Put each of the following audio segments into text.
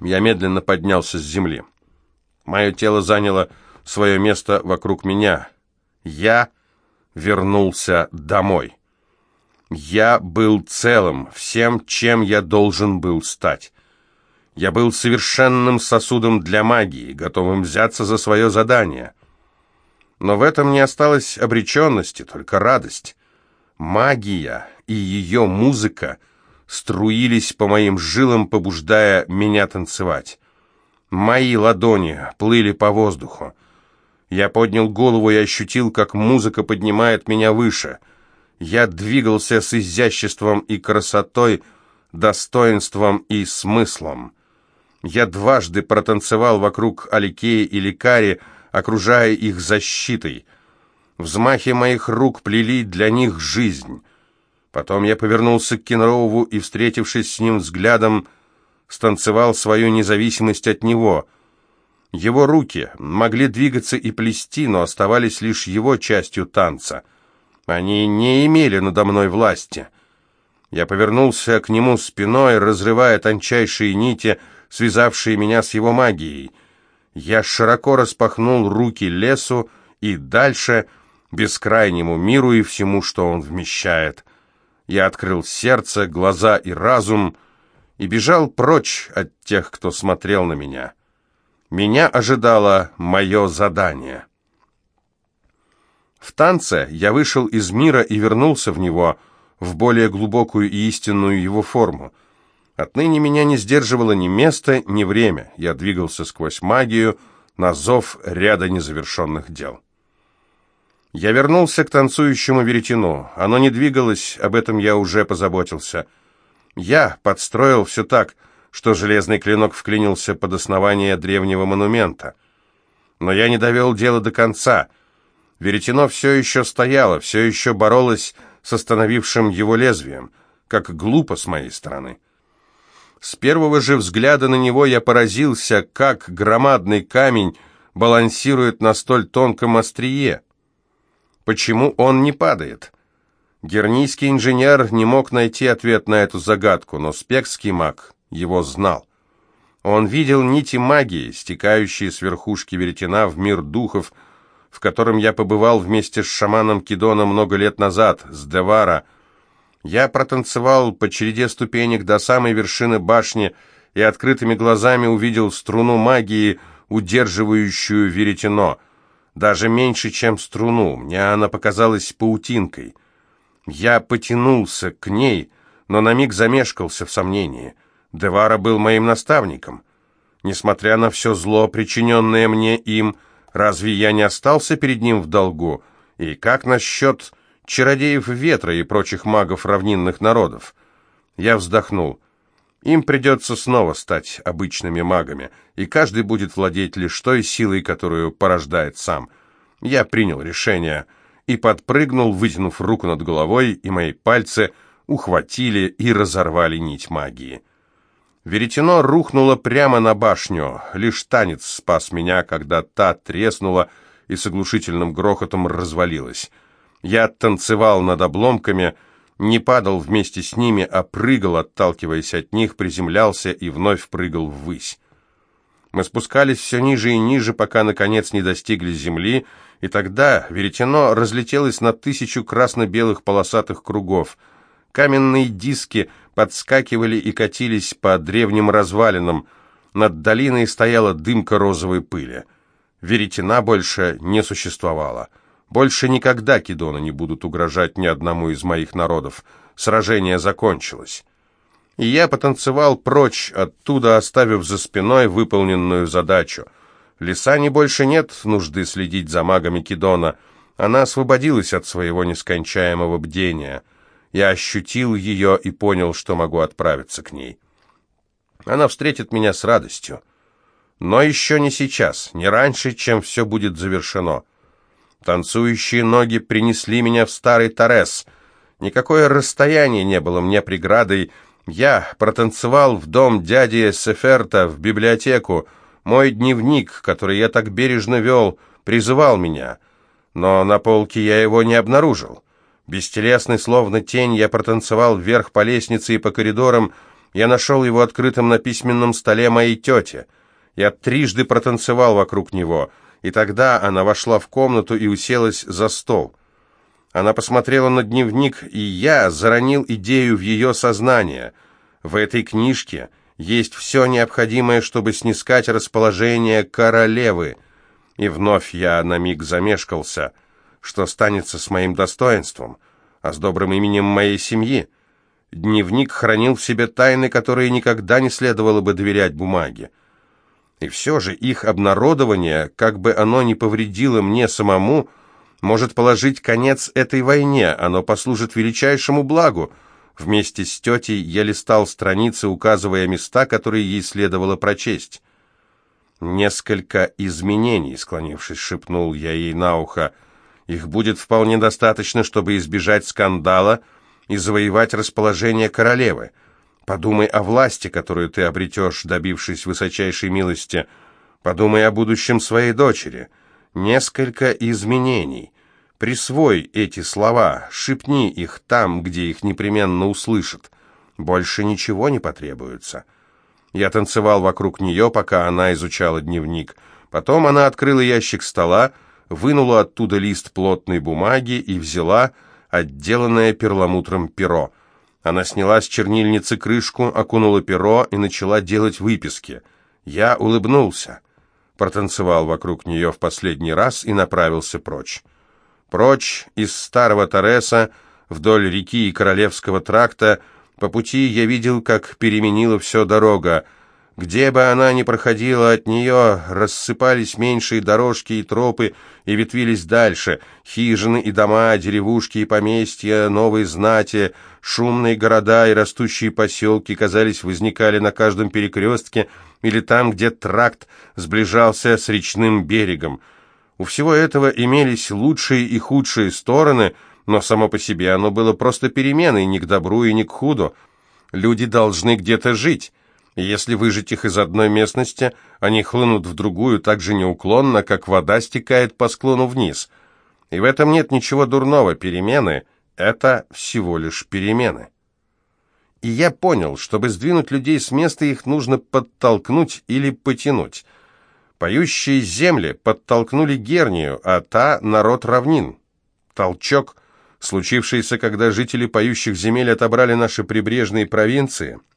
Я медленно поднялся с земли. Мое тело заняло свое место вокруг меня. Я вернулся домой. Я был целым, всем, чем я должен был стать. Я был совершенным сосудом для магии, готовым взяться за свое задание. Но в этом не осталось обреченности, только радость. Магия и ее музыка струились по моим жилам, побуждая меня танцевать. Мои ладони плыли по воздуху. Я поднял голову и ощутил, как музыка поднимает меня выше. Я двигался с изяществом и красотой, достоинством и смыслом. Я дважды протанцевал вокруг Аликея и Ликари, окружая их защитой. Взмахи моих рук плели для них жизнь. Потом я повернулся к Кенроуву и, встретившись с ним взглядом, станцевал свою независимость от него. Его руки могли двигаться и плести, но оставались лишь его частью танца. Они не имели надо мной власти. Я повернулся к нему спиной, разрывая тончайшие нити, связавшие меня с его магией. Я широко распахнул руки лесу и дальше бескрайнему миру и всему, что он вмещает. Я открыл сердце, глаза и разум и бежал прочь от тех, кто смотрел на меня. Меня ожидало мое задание. В танце я вышел из мира и вернулся в него, в более глубокую и истинную его форму. Отныне меня не сдерживало ни место, ни время. Я двигался сквозь магию на зов ряда незавершенных дел. Я вернулся к танцующему веретену. Оно не двигалось, об этом я уже позаботился. Я подстроил все так, что железный клинок вклинился под основание древнего монумента. Но я не довел дело до конца. Веретено все еще стояло, все еще боролось с остановившим его лезвием, как глупо с моей стороны. С первого же взгляда на него я поразился, как громадный камень балансирует на столь тонком острие. Почему он не падает? Гернийский инженер не мог найти ответ на эту загадку, но спекский маг его знал. Он видел нити магии, стекающие с верхушки веретена в мир духов, в котором я побывал вместе с шаманом Кидона много лет назад, с Девара. Я протанцевал по череде ступенек до самой вершины башни и открытыми глазами увидел струну магии, удерживающую веретено — даже меньше, чем струну. Мне она показалась паутинкой. Я потянулся к ней, но на миг замешкался в сомнении. Девара был моим наставником. Несмотря на все зло, причиненное мне им, разве я не остался перед ним в долгу? И как насчет чародеев ветра и прочих магов равнинных народов? Я вздохнул. Им придется снова стать обычными магами, и каждый будет владеть лишь той силой, которую порождает сам. Я принял решение и подпрыгнул, вытянув руку над головой, и мои пальцы ухватили и разорвали нить магии. Веретено рухнуло прямо на башню. Лишь танец спас меня, когда та треснула и с оглушительным грохотом развалилась. Я танцевал над обломками, не падал вместе с ними, а прыгал, отталкиваясь от них, приземлялся и вновь прыгал ввысь. Мы спускались все ниже и ниже, пока, наконец, не достигли земли, и тогда веретено разлетелось на тысячу красно-белых полосатых кругов. Каменные диски подскакивали и катились по древним развалинам. Над долиной стояла дымка розовой пыли. Веретена больше не существовало. Больше никогда Кидоны не будут угрожать ни одному из моих народов. Сражение закончилось. И я потанцевал прочь, оттуда оставив за спиной выполненную задачу. Лисане больше нет нужды следить за магами Кидона. Она освободилась от своего нескончаемого бдения. Я ощутил ее и понял, что могу отправиться к ней. Она встретит меня с радостью. Но еще не сейчас, не раньше, чем все будет завершено. Танцующие ноги принесли меня в старый Торрес. Никакое расстояние не было мне преградой. Я протанцевал в дом дяди Сеферта, в библиотеку. Мой дневник, который я так бережно вел, призывал меня. Но на полке я его не обнаружил. Бестелесный, словно тень, я протанцевал вверх по лестнице и по коридорам, Я нашел его открытым на письменном столе моей тети. Я трижды протанцевал вокруг него, и тогда она вошла в комнату и уселась за стол. Она посмотрела на дневник, и я заронил идею в ее сознание. В этой книжке есть все необходимое, чтобы снискать расположение королевы. И вновь я на миг замешкался. Что станется с моим достоинством, а с добрым именем моей семьи? Дневник хранил в себе тайны, которые никогда не следовало бы доверять бумаге. И все же их обнародование, как бы оно ни повредило мне самому, может положить конец этой войне, оно послужит величайшему благу. Вместе с тетей я листал страницы, указывая места, которые ей следовало прочесть. «Несколько изменений», — склонившись, шепнул я ей на ухо. «Их будет вполне достаточно, чтобы избежать скандала», — и завоевать расположение королевы. Подумай о власти, которую ты обретешь, добившись высочайшей милости. Подумай о будущем своей дочери. Несколько изменений. Присвой эти слова, шепни их там, где их непременно услышат. Больше ничего не потребуется. Я танцевал вокруг нее, пока она изучала дневник. Потом она открыла ящик стола, вынула оттуда лист плотной бумаги и взяла отделанное перламутром перо. Она сняла с чернильницы крышку, окунула перо и начала делать выписки. Я улыбнулся, протанцевал вокруг нее в последний раз и направился прочь. Прочь из старого Тореса, вдоль реки и Королевского тракта, по пути я видел, как переменила все дорога, где бы она ни проходила, от нее рассыпались меньшие дорожки и тропы и ветвились дальше. Хижины и дома, деревушки и поместья, новые знати, шумные города и растущие поселки, казались, возникали на каждом перекрестке или там, где тракт сближался с речным берегом. У всего этого имелись лучшие и худшие стороны, но само по себе оно было просто переменой, ни к добру и ни к худу. Люди должны где-то жить. Если выжать их из одной местности, они хлынут в другую так же неуклонно, как вода стекает по склону вниз. И в этом нет ничего дурного. Перемены — это всего лишь перемены. И я понял, чтобы сдвинуть людей с места, их нужно подтолкнуть или потянуть. Поющие земли подтолкнули Гернию, а та — народ равнин. Толчок, случившийся, когда жители поющих земель отобрали наши прибрежные провинции —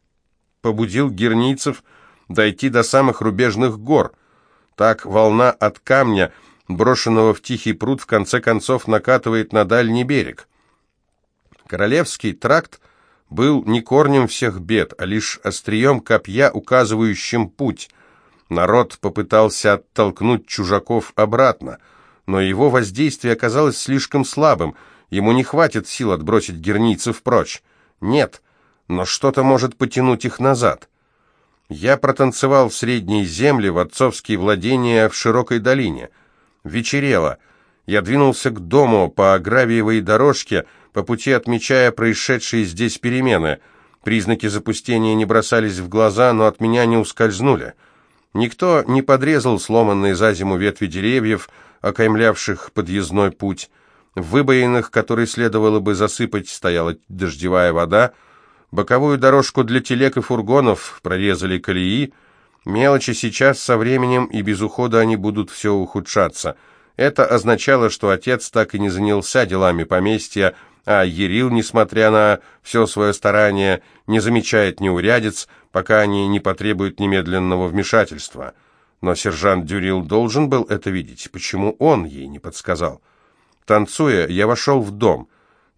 побудил герницев дойти до самых рубежных гор. Так волна от камня, брошенного в тихий пруд, в конце концов накатывает на дальний берег. Королевский тракт был не корнем всех бед, а лишь острием копья, указывающим путь. Народ попытался оттолкнуть чужаков обратно, но его воздействие оказалось слишком слабым, ему не хватит сил отбросить герницев прочь. Нет, но что-то может потянуть их назад. Я протанцевал в средней земле, в отцовские владения в широкой долине. Вечерело. Я двинулся к дому по гравиевой дорожке, по пути отмечая происшедшие здесь перемены. Признаки запустения не бросались в глаза, но от меня не ускользнули. Никто не подрезал сломанные за зиму ветви деревьев, окаймлявших подъездной путь. В выбоинах, которые следовало бы засыпать, стояла дождевая вода — Боковую дорожку для телег и фургонов прорезали колеи. Мелочи сейчас со временем и без ухода они будут все ухудшаться. Это означало, что отец так и не занялся делами поместья, а Ерил, несмотря на все свое старание, не замечает неурядиц, пока они не потребуют немедленного вмешательства. Но сержант Дюрил должен был это видеть. Почему он ей не подсказал? Танцуя, я вошел в дом.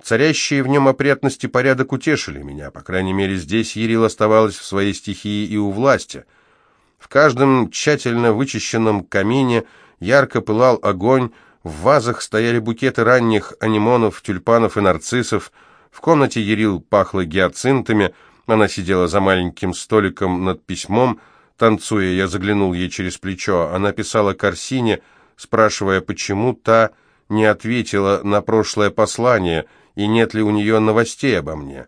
Царящие в нем опрятность и порядок утешили меня. По крайней мере, здесь Ерил оставалась в своей стихии и у власти. В каждом тщательно вычищенном камине ярко пылал огонь, в вазах стояли букеты ранних анимонов, тюльпанов и нарциссов. В комнате Ерил пахло гиацинтами, она сидела за маленьким столиком над письмом. Танцуя, я заглянул ей через плечо. Она писала Корсине, спрашивая, почему та не ответила на прошлое послание — и нет ли у нее новостей обо мне.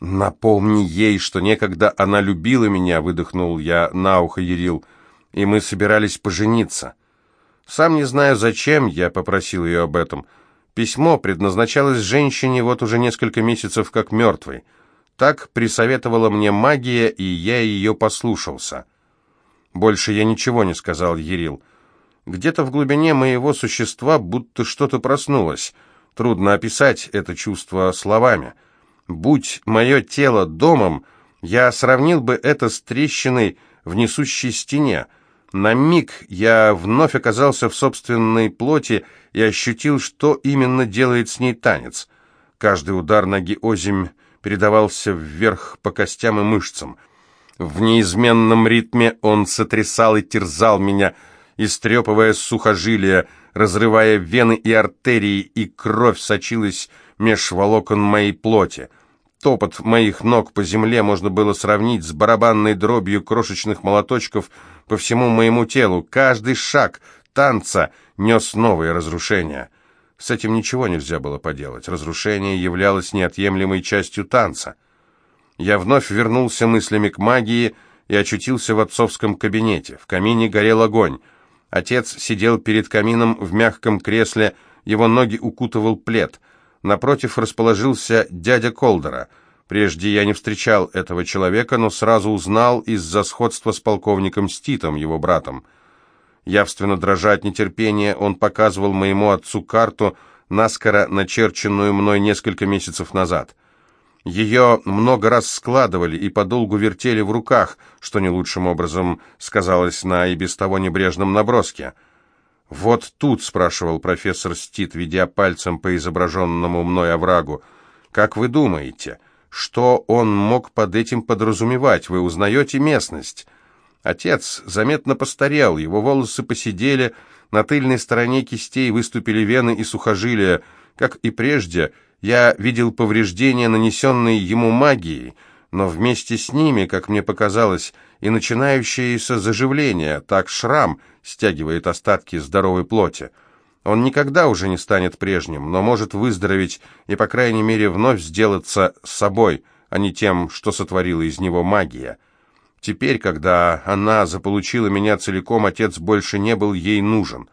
«Напомни ей, что некогда она любила меня», — выдохнул я на ухо Ерил, — «и мы собирались пожениться». Сам не знаю, зачем я попросил ее об этом. Письмо предназначалось женщине вот уже несколько месяцев как мертвой. Так присоветовала мне магия, и я ее послушался. Больше я ничего не сказал Ерил. Где-то в глубине моего существа будто что-то проснулось. Трудно описать это чувство словами. Будь мое тело домом, я сравнил бы это с трещиной в несущей стене. На миг я вновь оказался в собственной плоти и ощутил, что именно делает с ней танец. Каждый удар ноги озимь передавался вверх по костям и мышцам. В неизменном ритме он сотрясал и терзал меня, истрепывая сухожилия, разрывая вены и артерии, и кровь сочилась меж волокон моей плоти. Топот моих ног по земле можно было сравнить с барабанной дробью крошечных молоточков по всему моему телу. Каждый шаг танца нес новые разрушения. С этим ничего нельзя было поделать. Разрушение являлось неотъемлемой частью танца. Я вновь вернулся мыслями к магии и очутился в отцовском кабинете. В камине горел огонь. Отец сидел перед камином в мягком кресле, его ноги укутывал плед — Напротив расположился дядя Колдера. Прежде я не встречал этого человека, но сразу узнал из-за сходства с полковником Ститом, его братом. Явственно дрожа от нетерпения, он показывал моему отцу карту, наскоро начерченную мной несколько месяцев назад. Ее много раз складывали и подолгу вертели в руках, что не лучшим образом сказалось на и без того небрежном наброске — «Вот тут», — спрашивал профессор Стит, ведя пальцем по изображенному мной оврагу, — «как вы думаете, что он мог под этим подразумевать? Вы узнаете местность?» Отец заметно постарел, его волосы посидели, на тыльной стороне кистей выступили вены и сухожилия. Как и прежде, я видел повреждения, нанесенные ему магией, но вместе с ними, как мне показалось, и начинающееся заживление, так шрам стягивает остатки здоровой плоти. Он никогда уже не станет прежним, но может выздороветь и, по крайней мере, вновь сделаться собой, а не тем, что сотворила из него магия. Теперь, когда она заполучила меня целиком, отец больше не был ей нужен.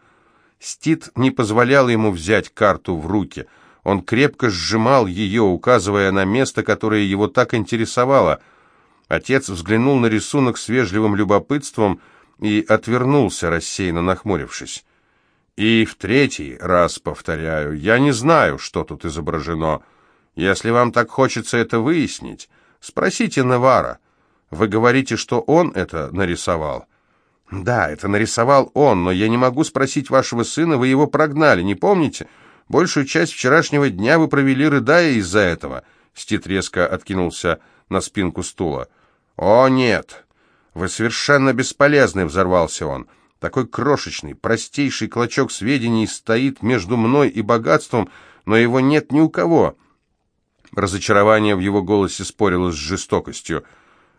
Стит не позволял ему взять карту в руки. Он крепко сжимал ее, указывая на место, которое его так интересовало — Отец взглянул на рисунок с вежливым любопытством и отвернулся, рассеянно нахмурившись. И в третий раз повторяю, я не знаю, что тут изображено. Если вам так хочется это выяснить, спросите Навара. Вы говорите, что он это нарисовал? Да, это нарисовал он, но я не могу спросить вашего сына, вы его прогнали, не помните? Большую часть вчерашнего дня вы провели, рыдая из-за этого. Стит резко откинулся на спинку стула. «О, нет! Вы совершенно бесполезны!» — взорвался он. «Такой крошечный, простейший клочок сведений стоит между мной и богатством, но его нет ни у кого». Разочарование в его голосе спорило с жестокостью.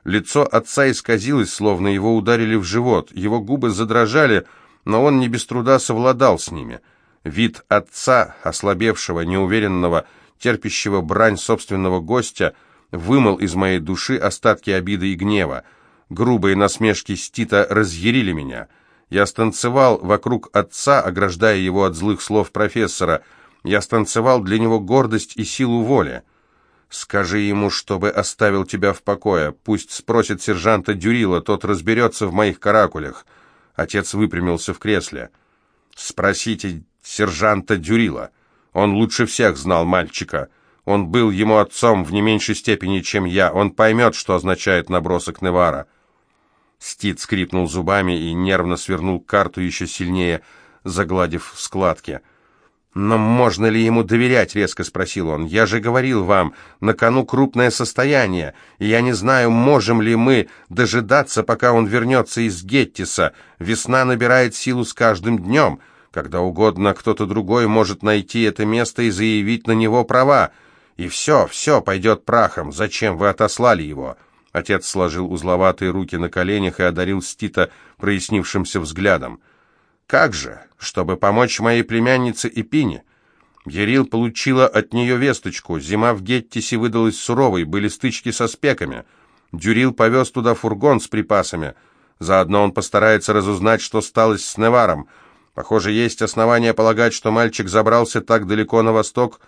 Лицо отца исказилось, словно его ударили в живот. Его губы задрожали, но он не без труда совладал с ними. Вид отца, ослабевшего, неуверенного, терпящего брань собственного гостя — вымыл из моей души остатки обиды и гнева. Грубые насмешки Стита разъярили меня. Я станцевал вокруг отца, ограждая его от злых слов профессора. Я станцевал для него гордость и силу воли. «Скажи ему, чтобы оставил тебя в покое. Пусть спросит сержанта Дюрила, тот разберется в моих каракулях». Отец выпрямился в кресле. «Спросите сержанта Дюрила. Он лучше всех знал мальчика. Он был ему отцом в не меньшей степени, чем я. Он поймет, что означает набросок Невара. Стит скрипнул зубами и нервно свернул карту еще сильнее, загладив складки. «Но можно ли ему доверять?» — резко спросил он. «Я же говорил вам, на кону крупное состояние, и я не знаю, можем ли мы дожидаться, пока он вернется из Геттиса. Весна набирает силу с каждым днем. Когда угодно кто-то другой может найти это место и заявить на него права. И все, все пойдет прахом. Зачем вы отослали его?» Отец сложил узловатые руки на коленях и одарил Стита прояснившимся взглядом. «Как же? Чтобы помочь моей племяннице Эпине?» Ерил получила от нее весточку. Зима в Геттисе выдалась суровой, были стычки со спеками. Дюрил повез туда фургон с припасами. Заодно он постарается разузнать, что стало с Неваром. Похоже, есть основания полагать, что мальчик забрался так далеко на восток,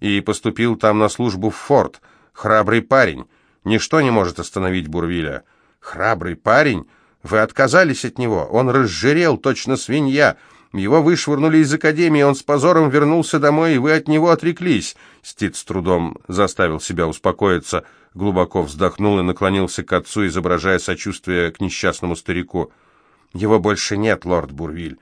и поступил там на службу в форт. Храбрый парень. Ничто не может остановить Бурвиля. Храбрый парень, вы отказались от него, он разжирел, точно свинья. Его вышвырнули из академии, он с позором вернулся домой, и вы от него отреклись. Стит с трудом заставил себя успокоиться, глубоко вздохнул и наклонился к отцу, изображая сочувствие к несчастному старику. «Его больше нет, лорд Бурвиль.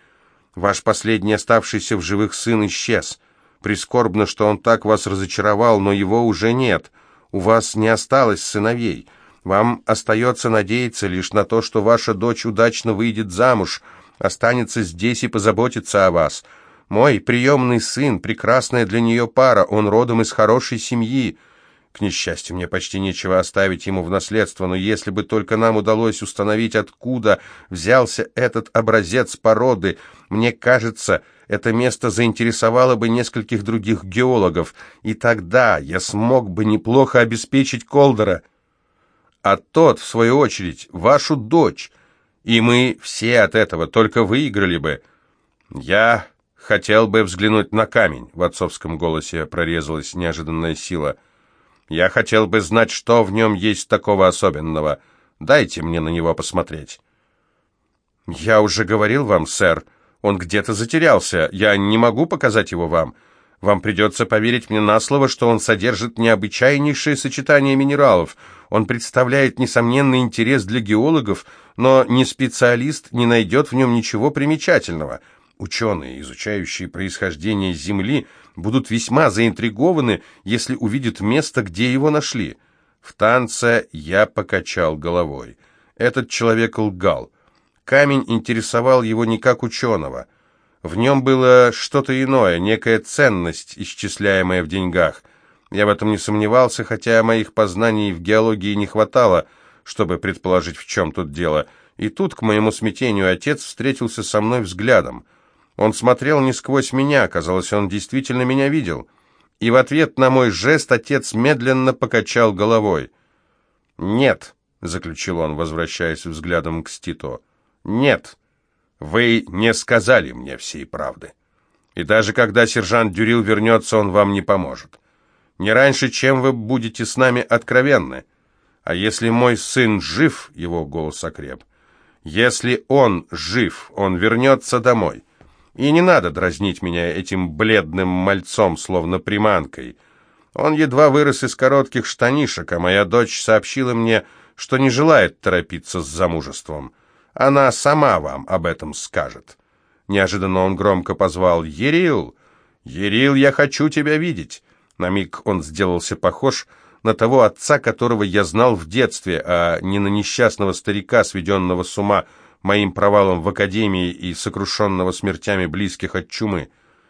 Ваш последний оставшийся в живых сын исчез. Прискорбно, что он так вас разочаровал, но его уже нет. У вас не осталось сыновей. Вам остается надеяться лишь на то, что ваша дочь удачно выйдет замуж, останется здесь и позаботится о вас. Мой приемный сын, прекрасная для нее пара, он родом из хорошей семьи. К несчастью, мне почти нечего оставить ему в наследство, но если бы только нам удалось установить, откуда взялся этот образец породы, мне кажется, это место заинтересовало бы нескольких других геологов, и тогда я смог бы неплохо обеспечить Колдера. А тот, в свою очередь, вашу дочь, и мы все от этого только выиграли бы. Я хотел бы взглянуть на камень, в отцовском голосе прорезалась неожиданная сила — я хотел бы знать, что в нем есть такого особенного. Дайте мне на него посмотреть». «Я уже говорил вам, сэр, он где-то затерялся. Я не могу показать его вам. Вам придется поверить мне на слово, что он содержит необычайнейшее сочетание минералов. Он представляет несомненный интерес для геологов, но ни специалист не найдет в нем ничего примечательного». Ученые, изучающие происхождение Земли, будут весьма заинтригованы, если увидят место, где его нашли. В танце я покачал головой. Этот человек лгал. Камень интересовал его не как ученого. В нем было что-то иное, некая ценность, исчисляемая в деньгах. Я в этом не сомневался, хотя моих познаний в геологии не хватало, чтобы предположить, в чем тут дело. И тут, к моему смятению, отец встретился со мной взглядом. Он смотрел не сквозь меня, казалось, он действительно меня видел. И в ответ на мой жест отец медленно покачал головой. «Нет», — заключил он, возвращаясь взглядом к Стито, — «нет, вы не сказали мне всей правды. И даже когда сержант Дюрил вернется, он вам не поможет. Не раньше, чем вы будете с нами откровенны. А если мой сын жив, — его голос окреп, — если он жив, он вернется домой». И не надо дразнить меня этим бледным мальцом, словно приманкой. Он едва вырос из коротких штанишек, а моя дочь сообщила мне, что не желает торопиться с замужеством. Она сама вам об этом скажет. Неожиданно он громко позвал «Ерил! Ерил, я хочу тебя видеть!» На миг он сделался похож на того отца, которого я знал в детстве, а не на несчастного старика, сведенного с ума, моим провалом в академии и сокрушенного смертями близких от чумы.